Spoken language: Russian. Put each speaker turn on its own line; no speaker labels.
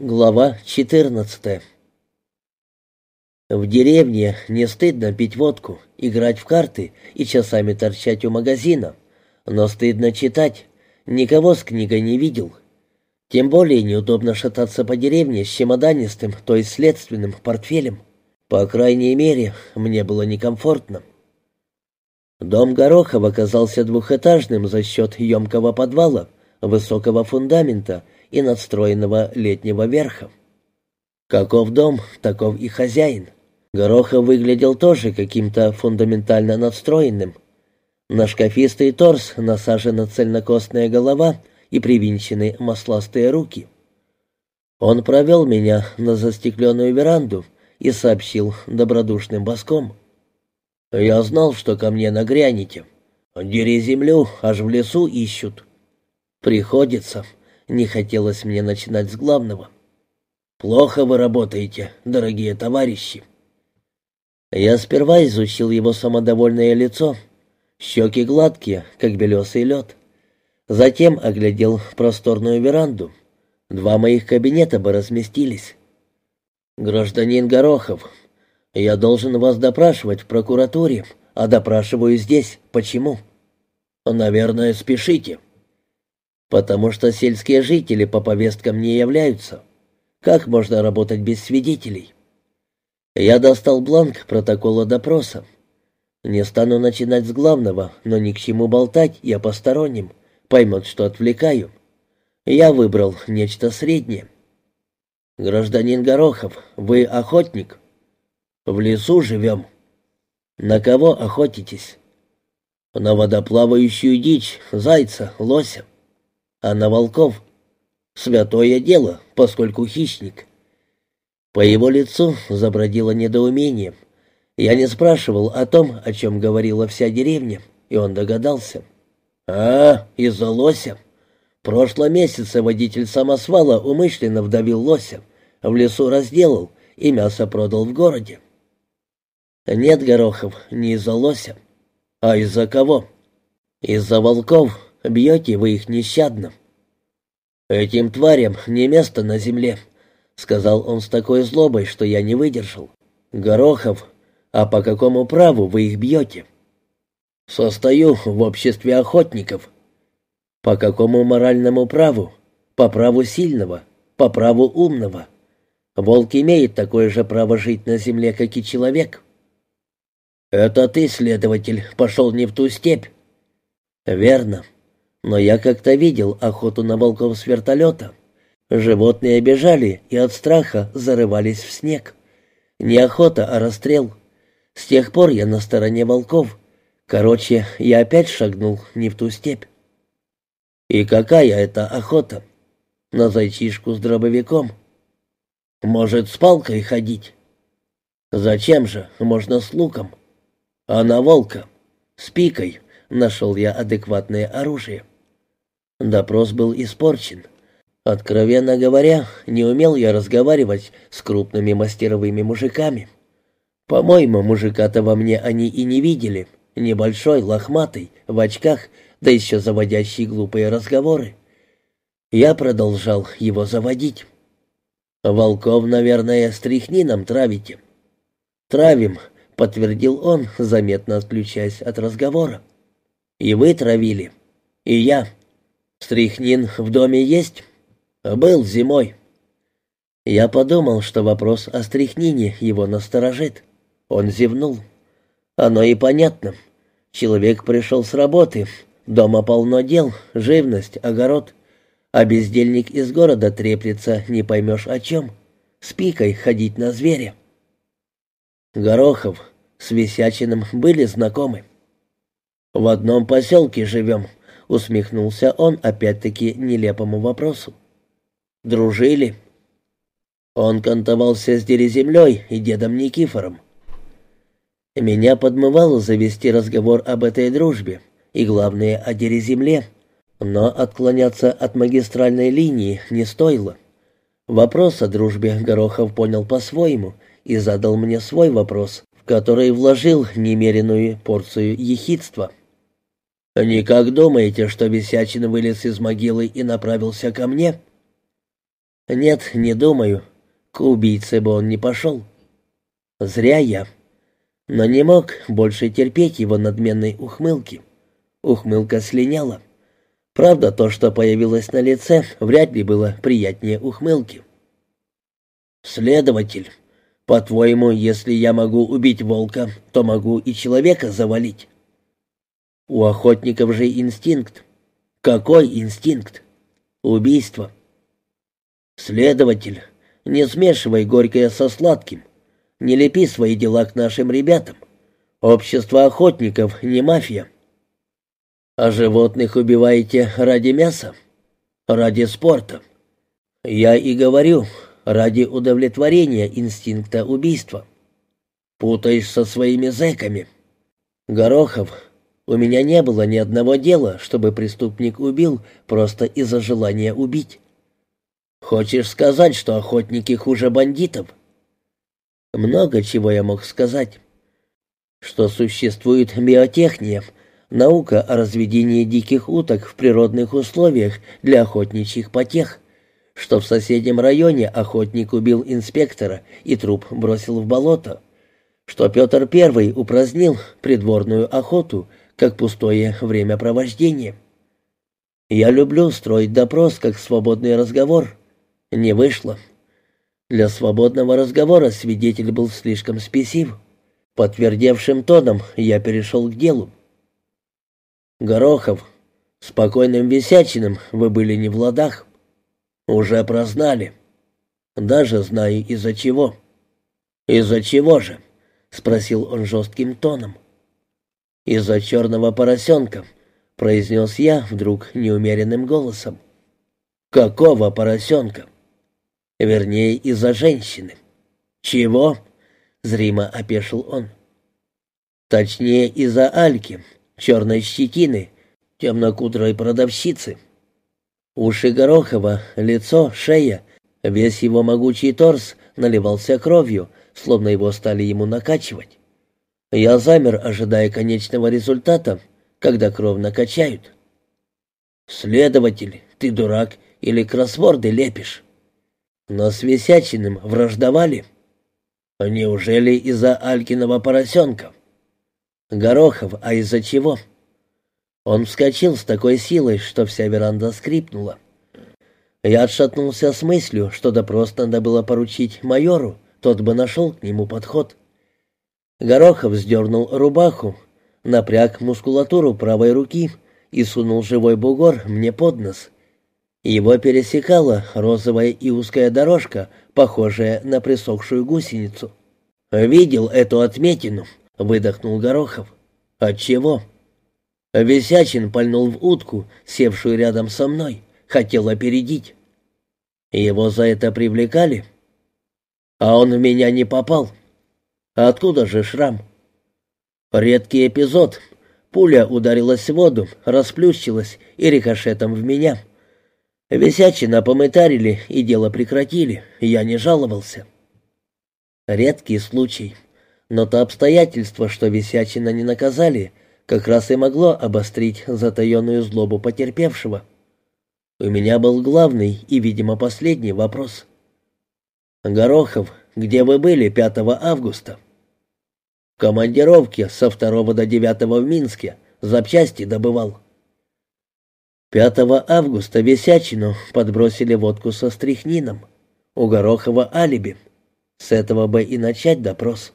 Глава 14 В деревне не стыдно пить водку, играть в карты и часами торчать у магазина, но стыдно читать. Никого с книгой не видел. Тем более неудобно шататься по деревне с чемоданистым, то есть следственным портфелем. По крайней мере, мне было некомфортно. Дом Горохов оказался двухэтажным за счет емкого подвала, высокого фундамента — и надстроенного летнего верха. Каков дом, таков и хозяин. Горохов выглядел тоже каким-то фундаментально надстроенным. На шкафистый торс насажена цельнокостная голова и привинчены масластые руки. Он провел меня на застекленную веранду и сообщил добродушным боском. «Я знал, что ко мне нагрянете. Дери землю, аж в лесу ищут». «Приходится», не хотелось мне начинать с главного. «Плохо вы работаете, дорогие товарищи». Я сперва изучил его самодовольное лицо. Щеки гладкие, как белесый лед. Затем оглядел просторную веранду. Два моих кабинета бы разместились. «Гражданин Горохов, я должен вас допрашивать в прокуратуре, а допрашиваю здесь. Почему?» «Наверное, спешите» потому что сельские жители по повесткам не являются. Как можно работать без свидетелей? Я достал бланк протокола допроса. Не стану начинать с главного, но ни к чему болтать я посторонним, поймут, что отвлекаю. Я выбрал нечто среднее. «Гражданин Горохов, вы охотник?» «В лесу живем». «На кого охотитесь?» «На водоплавающую дичь, зайца, лося» а на волков. Святое дело, поскольку хищник. По его лицу забродило недоумение. Я не спрашивал о том, о чем говорила вся деревня, и он догадался. «А, из-за лося. В прошлом месяце водитель самосвала умышленно вдавил лося, в лесу разделал и мясо продал в городе». «Нет, Горохов, не из-за лося. А из-за кого?» «Из-за волков, Бьете вы их нещадно». «Этим тварям не место на земле», — сказал он с такой злобой, что я не выдержал. «Горохов, а по какому праву вы их бьете?» «Состою в обществе охотников». «По какому моральному праву?» «По праву сильного, по праву умного. Волк имеет такое же право жить на земле, как и человек». «Это ты, следователь, пошел не в ту степь». «Верно но я как-то видел охоту на волков с вертолета. Животные бежали и от страха зарывались в снег. Не охота, а расстрел. С тех пор я на стороне волков. Короче, я опять шагнул не в ту степь. И какая это охота? На зайчишку с дробовиком. Может, с палкой ходить? Зачем же? Можно с луком. А на волка? С пикой. Нашел я адекватное оружие. Допрос был испорчен. Откровенно говоря, не умел я разговаривать с крупными мастеровыми мужиками. По-моему, мужика-то во мне они и не видели. Небольшой, лохматый, в очках, да еще заводящий глупые разговоры. Я продолжал его заводить. «Волков, наверное, стряхнином травите». «Травим», — подтвердил он, заметно отключаясь от разговора. «И вы травили?» «И я», «Стрихнин в доме есть?» «Был зимой». Я подумал, что вопрос о стрихнине его насторожит. Он зевнул. «Оно и понятно. Человек пришел с работы, дома полно дел, живность, огород, а бездельник из города треплется, не поймешь о чем. С пикой ходить на зверя». Горохов с Висячиным были знакомы. «В одном поселке живем», — усмехнулся он опять-таки нелепому вопросу. «Дружили?» Он кантовался с Дереземлей и дедом Никифором. Меня подмывало завести разговор об этой дружбе, и, главное, о Дереземле, но отклоняться от магистральной линии не стоило. Вопрос о дружбе Горохов понял по-своему и задал мне свой вопрос, в который вложил немеренную порцию ехидства. «Никак думаете, что Висячин вылез из могилы и направился ко мне?» «Нет, не думаю. К убийце бы он не пошел». «Зря я». Но не мог больше терпеть его надменной ухмылки. Ухмылка слиняла. Правда, то, что появилось на лице, вряд ли было приятнее ухмылки. «Следователь, по-твоему, если я могу убить волка, то могу и человека завалить?» «У охотников же инстинкт». «Какой инстинкт?» «Убийство». «Следователь, не смешивай горькое со сладким. Не лепи свои дела к нашим ребятам. Общество охотников не мафия». А животных убиваете ради мяса? Ради спорта? Я и говорю, ради удовлетворения инстинкта убийства. Путаешь со своими зэками. Горохов, у меня не было ни одного дела, чтобы преступник убил просто из-за желания убить. Хочешь сказать, что охотники хуже бандитов? Много чего я мог сказать. Что существует биотехния — Наука о разведении диких уток в природных условиях для охотничьих потех, что в соседнем районе охотник убил инспектора и труп бросил в болото, что Петр I упразднил придворную охоту как пустое времяпровождение. Я люблю строить допрос как свободный разговор. Не вышло. Для свободного разговора свидетель был слишком спесив. Подтвердевшим тоном я перешел к делу. «Горохов, спокойным висячиным вы были не в ладах. Уже прознали. Даже знаю из-за чего». «Из-за чего же?» — спросил он жестким тоном. «Из-за черного поросенка», — произнес я вдруг неумеренным голосом. «Какого поросенка?» «Вернее, из-за женщины». «Чего?» — зримо опешил он. «Точнее, из-за Альки, черной щетины, темнокудрой продавщицы. Уши Горохова, лицо, шея, весь его могучий торс наливался кровью, словно его стали ему накачивать. Я замер, ожидая конечного результата, когда кровь накачают. «Следователь, ты дурак или кроссворды лепишь?» Но с Висячиным враждовали. Неужели из-за Алькиного поросенка? Горохов, а из-за чего? Он вскочил с такой силой, что вся веранда скрипнула. Я отшатнулся с мыслью, что допрос надо было поручить майору, тот бы нашел к нему подход. Горохов сдернул рубаху, напряг мускулатуру правой руки и сунул живой бугор мне под нос. Его пересекала розовая и узкая дорожка, похожая на присохшую гусеницу. «Видел эту отметину?» — выдохнул Горохов. «От чего?» Висячин пальнул в утку, севшую рядом со мной, хотел опередить. Его за это привлекали? А он в меня не попал. Откуда же шрам? Редкий эпизод. Пуля ударилась в воду, расплющилась и рикошетом в меня. Висячина помытарили и дело прекратили, я не жаловался. Редкий случай. Но то обстоятельство, что Висячина не наказали, как раз и могло обострить затаенную злобу потерпевшего. У меня был главный и, видимо, последний вопрос. «Горохов, где вы были 5 августа?» «В командировке со 2 до 9 в Минске. Запчасти добывал». 5 августа Висячину подбросили водку со стрихнином. У Горохова алиби. С этого бы и начать допрос.